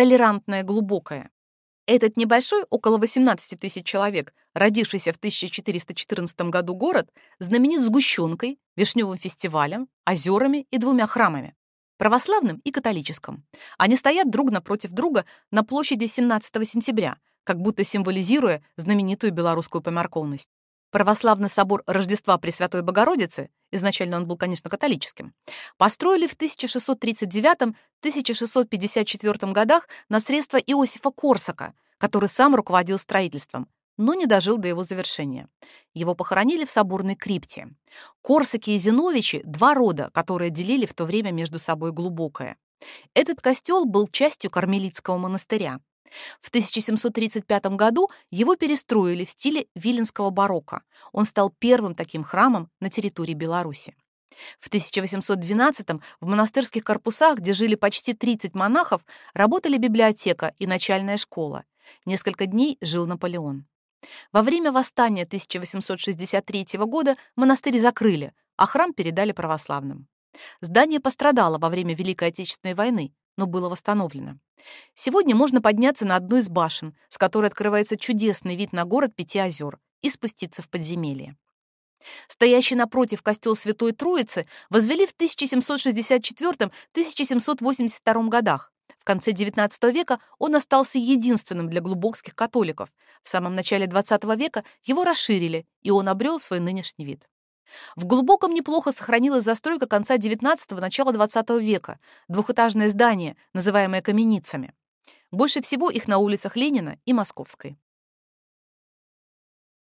толерантное глубокое. Этот небольшой, около 18 тысяч человек, родившийся в 1414 году город, знаменит сгущенкой, вишневым фестивалем, озерами и двумя храмами – православным и католическим. Они стоят друг напротив друга на площади 17 сентября, как будто символизируя знаменитую белорусскую помярковность. Православный собор Рождества Пресвятой Богородицы, изначально он был, конечно, католическим, построили в 1639-1654 годах на средства Иосифа Корсака, который сам руководил строительством, но не дожил до его завершения. Его похоронили в соборной крипте. Корсаки и Зиновичи — два рода, которые делили в то время между собой глубокое. Этот костел был частью Кармелитского монастыря. В 1735 году его перестроили в стиле виленского барокко. Он стал первым таким храмом на территории Беларуси. В 1812 в монастырских корпусах, где жили почти 30 монахов, работали библиотека и начальная школа. Несколько дней жил Наполеон. Во время восстания 1863 года монастырь закрыли, а храм передали православным. Здание пострадало во время Великой Отечественной войны, но было восстановлено. Сегодня можно подняться на одну из башен, с которой открывается чудесный вид на город Пяти озер, и спуститься в подземелье. Стоящий напротив костел Святой Троицы возвели в 1764-1782 годах. В конце XIX века он остался единственным для глубокских католиков. В самом начале XX века его расширили, и он обрел свой нынешний вид. В Глубоком неплохо сохранилась застройка конца XIX – начала XX века, двухэтажное здание, называемое каменицами. Больше всего их на улицах Ленина и Московской.